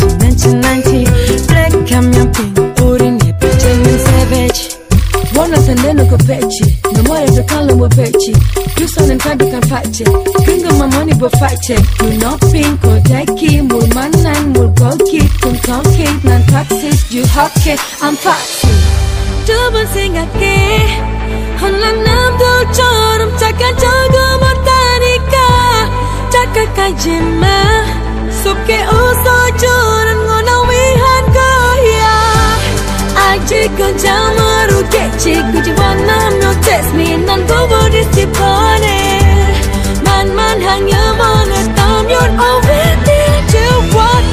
1990 Black camion pink urini pretending savage. Wona the kopechi Namore pekalo wapechi You son and tabi kan fache Gringo mamoni bo fache You no pink ko teki Mul manan mul golki Kun tonki nan taxis You hockey I'm foxy. Duban singake Hanlang nam do chorum Chaka jago mortanika Chaka kajima 아직은 잘 모르겠지 굳이 원하면 test me 난 보고 싶어해 만만한 영원을 따면 already to walk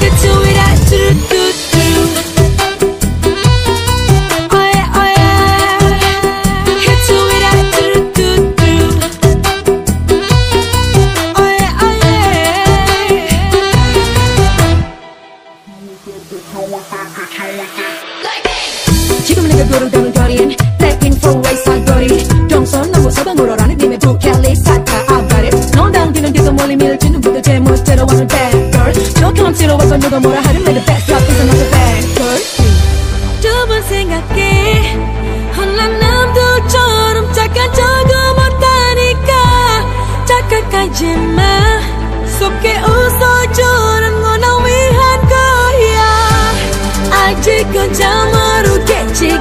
지금 내가 구르다는 거리엔 Blackpink for race 사거리 동선 너무 서방으로라는 님의 두 캘리 사타 아바리 넌 당기는 뒤도 멀리 밀지는 부터 제 멋대로 와는 bad girl 저처럼 싫어와서 누가 뭐라 하든 내가 best 앞에서 너도 bad girl 두번 생각해 혼란 남들처럼 착한 적은 못하니까 착각하지 마 속에 웃어주는 건나 위한 거야 아직은 잘 모 르겠지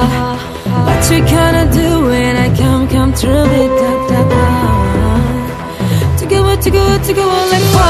What you gonna do when I come, come through it? Da da da. Together, together, together like fire.